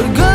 But good.